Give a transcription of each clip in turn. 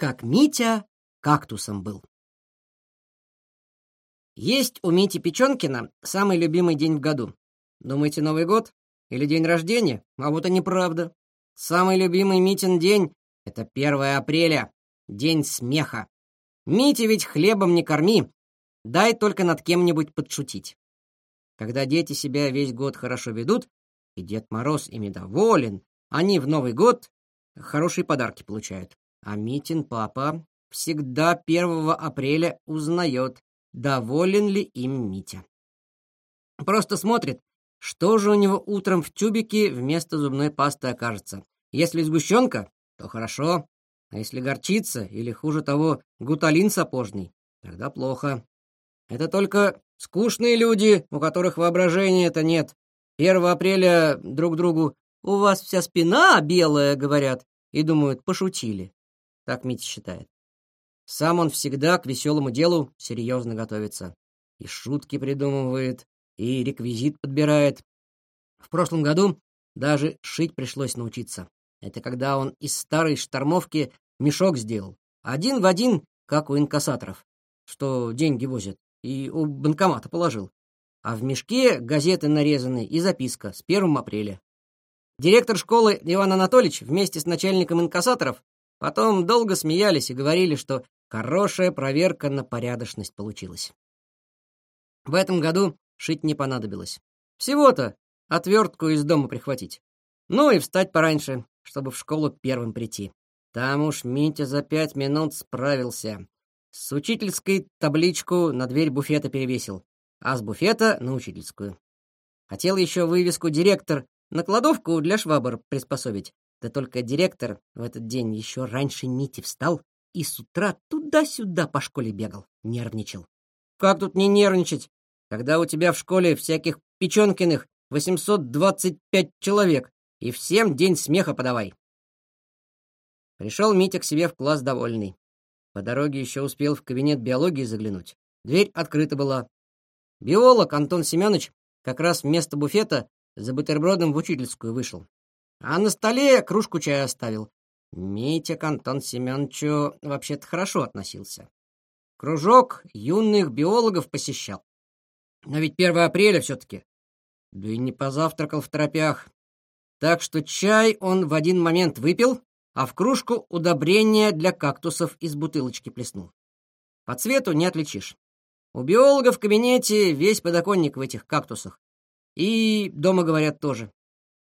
как Митя кактусом был. Есть у Мити Печенкина самый любимый день в году. Думаете, Новый год? Или день рождения? А вот и неправда. Самый любимый Митин день — это 1 апреля, день смеха. Мити ведь хлебом не корми, дай только над кем-нибудь подшутить. Когда дети себя весь год хорошо ведут, и Дед Мороз ими доволен, они в Новый год хорошие подарки получают. А Митин папа всегда 1 апреля узнает, доволен ли им Митя. Просто смотрит, что же у него утром в тюбике вместо зубной пасты окажется. Если сгущенка, то хорошо, а если горчица или, хуже того, гуталин сапожный, тогда плохо. Это только скучные люди, у которых воображения-то нет. 1 апреля друг другу «У вас вся спина белая», говорят, и думают, пошутили. Так Митя считает. Сам он всегда к веселому делу серьезно готовится. И шутки придумывает, и реквизит подбирает. В прошлом году даже шить пришлось научиться. Это когда он из старой штормовки мешок сделал. Один в один, как у инкассаторов, что деньги возят, и у банкомата положил. А в мешке газеты нарезаны и записка с 1 апреля. Директор школы Иван Анатольевич вместе с начальником инкассаторов потом долго смеялись и говорили, что Хорошая проверка на порядочность получилась. В этом году шить не понадобилось. Всего-то отвертку из дома прихватить. Ну и встать пораньше, чтобы в школу первым прийти. Там уж Митя за пять минут справился. С учительской табличку на дверь буфета перевесил, а с буфета на учительскую. Хотел еще вывеску «Директор» на кладовку для швабр приспособить. Да только директор в этот день еще раньше Мити встал и с утра туда-сюда по школе бегал, нервничал. Как тут не нервничать, когда у тебя в школе всяких Печенкиных 825 человек, и всем день смеха подавай. Пришел Митя к себе в класс довольный. По дороге еще успел в кабинет биологии заглянуть. Дверь открыта была. Биолог Антон Семенович как раз вместо буфета за бутербродом в учительскую вышел. А на столе кружку чая оставил. Митя к Антону Семеновичу вообще-то хорошо относился. Кружок юных биологов посещал. Но ведь 1 апреля все-таки. Да и не позавтракал в торопях. Так что чай он в один момент выпил, а в кружку удобрения для кактусов из бутылочки плеснул. По цвету не отличишь. У биолога в кабинете весь подоконник в этих кактусах. И дома говорят тоже.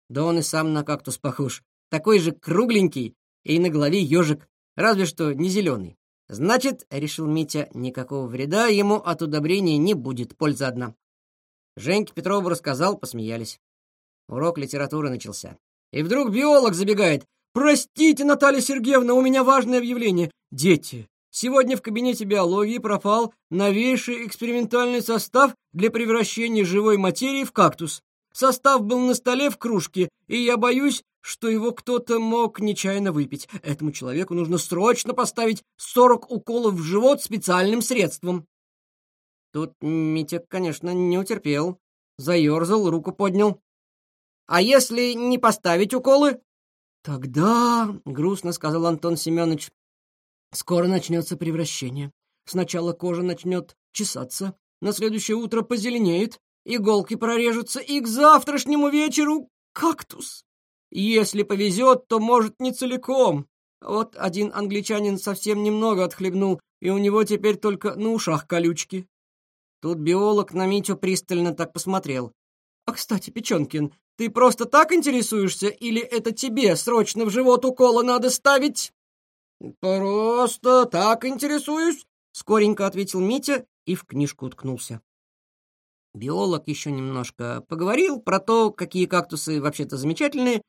Да он и сам на кактус похож. Такой же кругленький, и на голове ежик, разве что не зеленый. Значит, решил Митя, никакого вреда ему от удобрения не будет, польза одна. Женьке Петрову рассказал, посмеялись. Урок литературы начался. И вдруг биолог забегает. «Простите, Наталья Сергеевна, у меня важное объявление. Дети, сегодня в кабинете биологии пропал новейший экспериментальный состав для превращения живой материи в кактус. Состав был на столе в кружке, и я боюсь, что его кто-то мог нечаянно выпить. Этому человеку нужно срочно поставить сорок уколов в живот специальным средством. Тут Митя, конечно, не утерпел. Заерзал, руку поднял. «А если не поставить уколы?» «Тогда, — грустно сказал Антон Семенович, — скоро начнется превращение. Сначала кожа начнет чесаться, на следующее утро позеленеет, иголки прорежутся, и к завтрашнему вечеру кактус. Если повезет, то, может, не целиком. Вот один англичанин совсем немного отхлебнул, и у него теперь только на ушах колючки. Тут биолог на Митю пристально так посмотрел. «А, кстати, Печенкин, ты просто так интересуешься, или это тебе срочно в живот укола надо ставить?» «Просто так интересуюсь», — скоренько ответил Митя и в книжку уткнулся. Биолог еще немножко поговорил про то, какие кактусы вообще-то замечательные,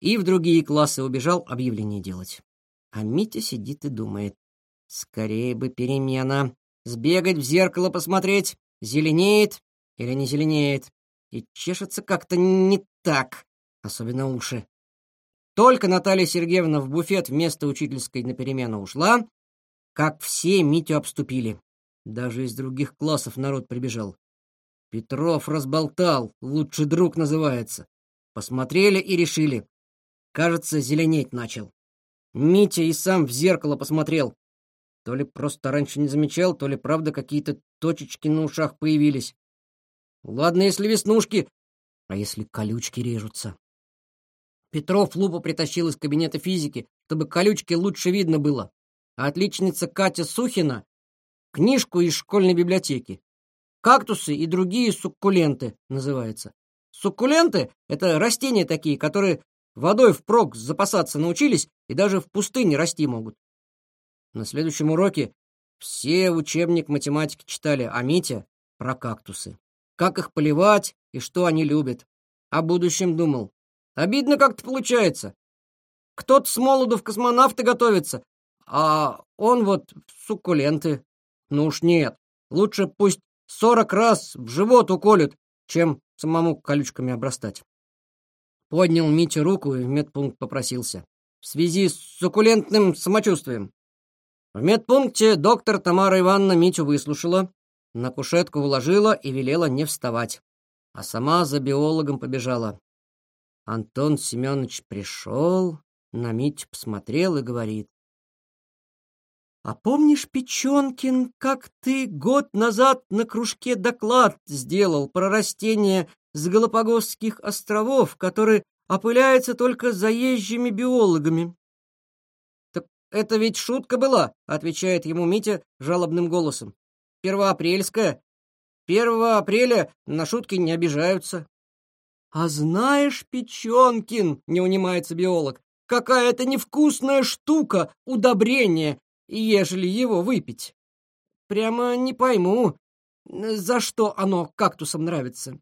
и в другие классы убежал объявление делать. А Митя сидит и думает. Скорее бы перемена. Сбегать в зеркало посмотреть, зеленеет или не зеленеет. И чешется как-то не так, особенно уши. Только Наталья Сергеевна в буфет вместо учительской на перемену ушла, как все Митю обступили. Даже из других классов народ прибежал. Петров разболтал, лучший друг называется. Посмотрели и решили. Кажется, зеленеть начал. Митя и сам в зеркало посмотрел. То ли просто раньше не замечал, то ли правда какие-то точечки на ушах появились. Ладно, если веснушки, а если колючки режутся? Петров лупу притащил из кабинета физики, чтобы колючки лучше видно было. А отличница Катя Сухина — книжку из школьной библиотеки. «Кактусы и другие суккуленты» называется. Суккуленты — это растения такие, которые водой впрок запасаться научились и даже в пустыне расти могут. На следующем уроке все учебник математики читали, а Митя — про кактусы. Как их поливать и что они любят. О будущем думал. Обидно как-то получается. Кто-то с молоду в космонавты готовится, а он вот в суккуленты. Ну уж нет. Лучше пусть сорок раз в живот уколют, чем самому колючками обрастать. Поднял Митя руку и в медпункт попросился. В связи с суккулентным самочувствием. В медпункте доктор Тамара Ивановна Митю выслушала, на кушетку уложила и велела не вставать, а сама за биологом побежала. Антон Семенович пришел, на Митю посмотрел и говорит. «А помнишь, Печенкин, как ты год назад на кружке доклад сделал про растения с Галапагосских островов, которые опыляются только заезжими биологами?» «Это ведь шутка была», — отвечает ему Митя жалобным голосом. «Первоапрельская. Первого апреля на шутки не обижаются». «А знаешь, Печенкин, — не унимается биолог, — какая это невкусная штука, удобрение, ежели его выпить. Прямо не пойму, за что оно кактусам нравится».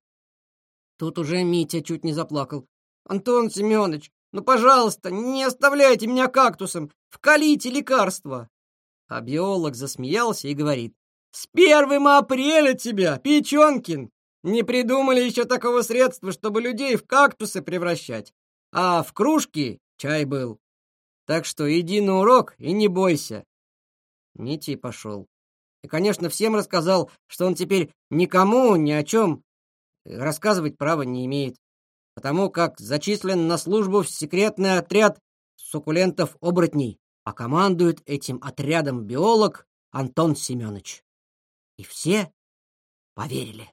Тут уже Митя чуть не заплакал. «Антон Семенович, ну, пожалуйста, не оставляйте меня кактусом, вкалите лекарства. А биолог засмеялся и говорит, «С первым апреля тебя, Печенкин! Не придумали еще такого средства, чтобы людей в кактусы превращать. А в кружки чай был. Так что иди на урок и не бойся». Митя пошел. И, конечно, всем рассказал, что он теперь никому ни о чем рассказывать права не имеет потому как зачислен на службу в секретный отряд суккулентов-оборотней, а командует этим отрядом биолог Антон Семенович. И все поверили.